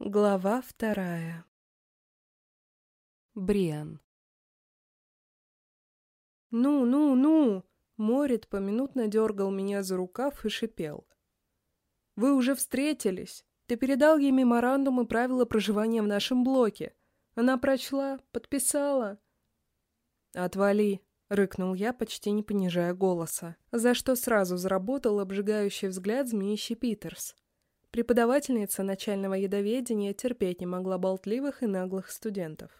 Глава вторая. Бриан. «Ну, ну, ну!» Морит поминутно дергал меня за рукав и шипел. «Вы уже встретились. Ты передал ей меморандум и правила проживания в нашем блоке. Она прочла, подписала». «Отвали!» — рыкнул я, почти не понижая голоса, за что сразу заработал обжигающий взгляд змеищий Питерс. Преподавательница начального ядоведения терпеть не могла болтливых и наглых студентов.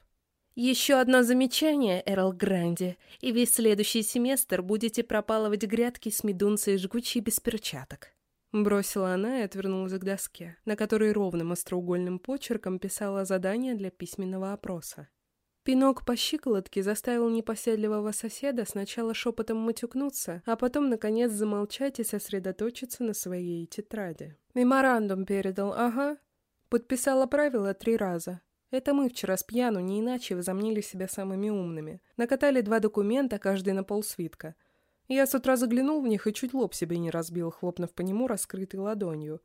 «Еще одно замечание, Эрл Гранди, и весь следующий семестр будете пропалывать грядки с медунцей жгучей без перчаток». Бросила она и отвернулась к доске, на которой ровным остроугольным почерком писала задание для письменного опроса. Пинок по щиколотке заставил непоседливого соседа сначала шепотом матюкнуться, а потом, наконец, замолчать и сосредоточиться на своей тетради. «Меморандум передал, ага. Подписала правила три раза. Это мы вчера с пьяну не иначе возомнили себя самыми умными. Накатали два документа, каждый на полсвитка. Я с утра заглянул в них и чуть лоб себе не разбил, хлопнув по нему раскрытой ладонью.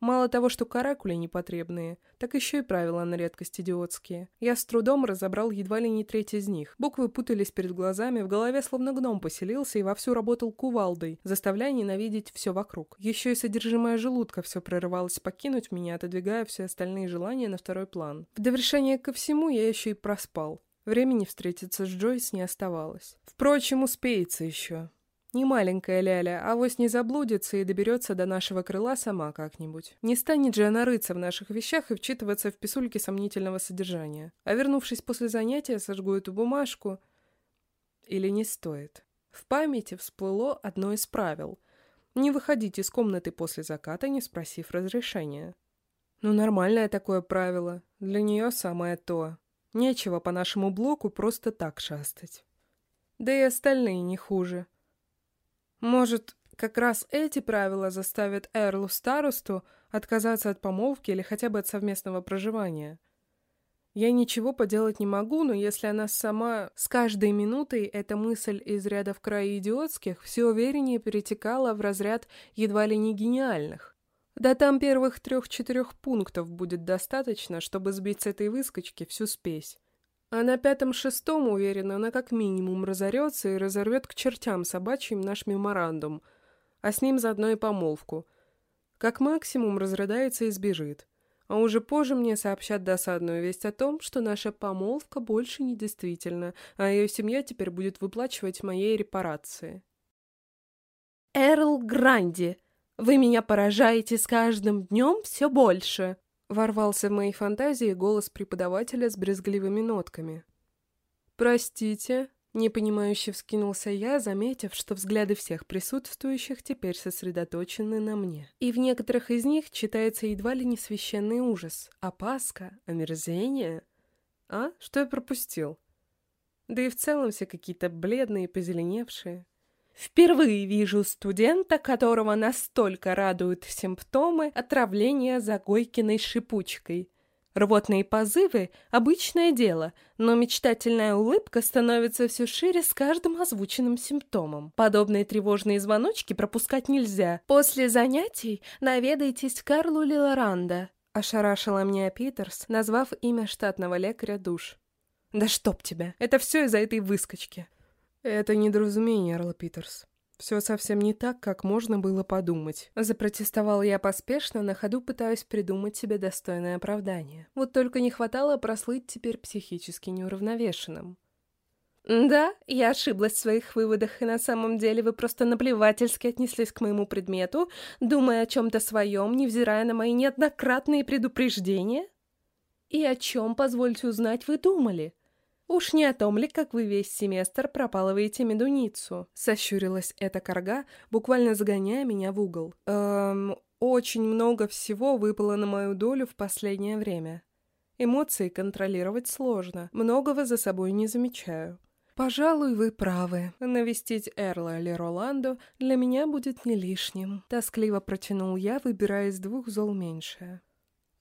Мало того, что каракули непотребные, так еще и правила на редкость идиотские. Я с трудом разобрал едва ли не треть из них. Буквы путались перед глазами, в голове словно гном поселился и вовсю работал кувалдой, заставляя ненавидеть все вокруг. Еще и содержимое желудка все прорывалось покинуть меня, отодвигая все остальные желания на второй план. В довершение ко всему я еще и проспал. Времени встретиться с Джойс не оставалось. Впрочем, успеется еще. Не маленькая Ляля, а вось не заблудится и доберется до нашего крыла сама как-нибудь. Не станет же она рыться в наших вещах и вчитываться в писульки сомнительного содержания. А вернувшись после занятия, сожгу эту бумажку. Или не стоит. В памяти всплыло одно из правил. Не выходить из комнаты после заката, не спросив разрешения. Ну, нормальное такое правило. Для нее самое то. Нечего по нашему блоку просто так шастать. Да и остальные не хуже. Может, как раз эти правила заставят Эрлу старосту отказаться от помолвки или хотя бы от совместного проживания. Я ничего поделать не могу, но если она сама с каждой минутой эта мысль из ряда в край идиотских все увереннее перетекала в разряд едва ли не гениальных. Да там первых трех-четырех пунктов будет достаточно, чтобы сбить с этой выскочки всю спесь. А на пятом-шестом, уверена, она как минимум разорется и разорвет к чертям собачьим наш меморандум, а с ним заодно и помолвку. Как максимум разрыдается и сбежит. А уже позже мне сообщат досадную весть о том, что наша помолвка больше не действительна, а ее семья теперь будет выплачивать моей репарации. «Эрл Гранди, вы меня поражаете с каждым днем все больше!» Ворвался в мои фантазии голос преподавателя с брезгливыми нотками. «Простите», — непонимающе вскинулся я, заметив, что взгляды всех присутствующих теперь сосредоточены на мне. И в некоторых из них читается едва ли не священный ужас, опаска, омерзение. А? Что я пропустил? Да и в целом все какие-то бледные, позеленевшие. Впервые вижу студента, которого настолько радуют симптомы отравления загойкиной шипучкой. Рвотные позывы – обычное дело, но мечтательная улыбка становится все шире с каждым озвученным симптомом. Подобные тревожные звоночки пропускать нельзя. После занятий наведайтесь Карлу Лилоранда. Ошарашила меня Питерс, назвав имя штатного лекаря душ. «Да чтоб тебя! Это все из-за этой выскочки!» «Это недоразумение, Эрл Питерс. Все совсем не так, как можно было подумать». Запротестовал я поспешно, на ходу пытаясь придумать себе достойное оправдание. Вот только не хватало прослыть теперь психически неуравновешенным. «Да, я ошиблась в своих выводах, и на самом деле вы просто наплевательски отнеслись к моему предмету, думая о чем-то своем, невзирая на мои неоднократные предупреждения? И о чем, позвольте узнать, вы думали?» «Уж не о том ли, как вы весь семестр пропалываете медуницу?» Сощурилась эта корга, буквально загоняя меня в угол. «Эм, очень много всего выпало на мою долю в последнее время. Эмоции контролировать сложно, многого за собой не замечаю. Пожалуй, вы правы. Навестить Эрла или Роландо для меня будет не лишним. Тоскливо протянул я, выбирая из двух зол меньшее.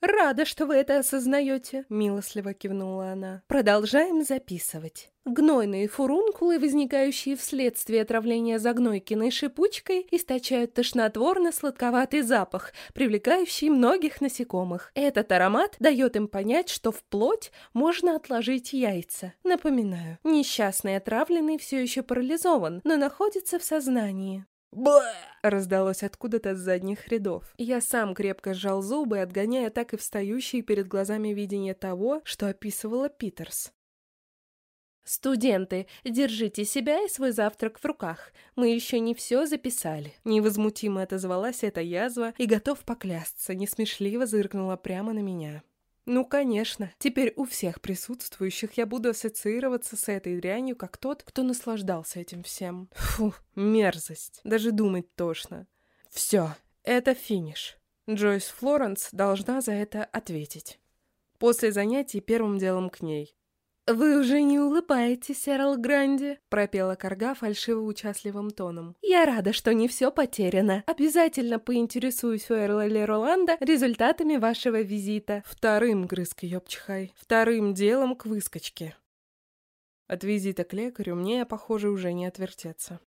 «Рада, что вы это осознаете», — милостливо кивнула она. «Продолжаем записывать. Гнойные фурункулы, возникающие вследствие отравления загнойкиной шипучкой, источают тошнотворно-сладковатый запах, привлекающий многих насекомых. Этот аромат дает им понять, что в плоть можно отложить яйца. Напоминаю, несчастный отравленный все еще парализован, но находится в сознании. «Бэ!» — раздалось откуда-то с задних рядов. Я сам крепко сжал зубы, отгоняя так и встающие перед глазами видение того, что описывала Питерс. «Студенты, держите себя и свой завтрак в руках. Мы еще не все записали». Невозмутимо отозвалась эта язва и, готов поклясться, несмешливо зыркнула прямо на меня. Ну, конечно. Теперь у всех присутствующих я буду ассоциироваться с этой дрянью, как тот, кто наслаждался этим всем. Фу, мерзость. Даже думать тошно. Все, это финиш. Джойс Флоренс должна за это ответить. После занятий первым делом к ней. «Вы уже не улыбаетесь, Эрл Гранди», — пропела Карга фальшиво-участливым тоном. «Я рада, что не все потеряно. Обязательно поинтересуюсь у Эрла Лероланда результатами вашего визита». Вторым грыз к ёбчихай. Вторым делом к выскочке. От визита к лекарю мне, похоже, уже не отвертеться.